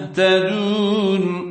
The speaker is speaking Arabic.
تهتدون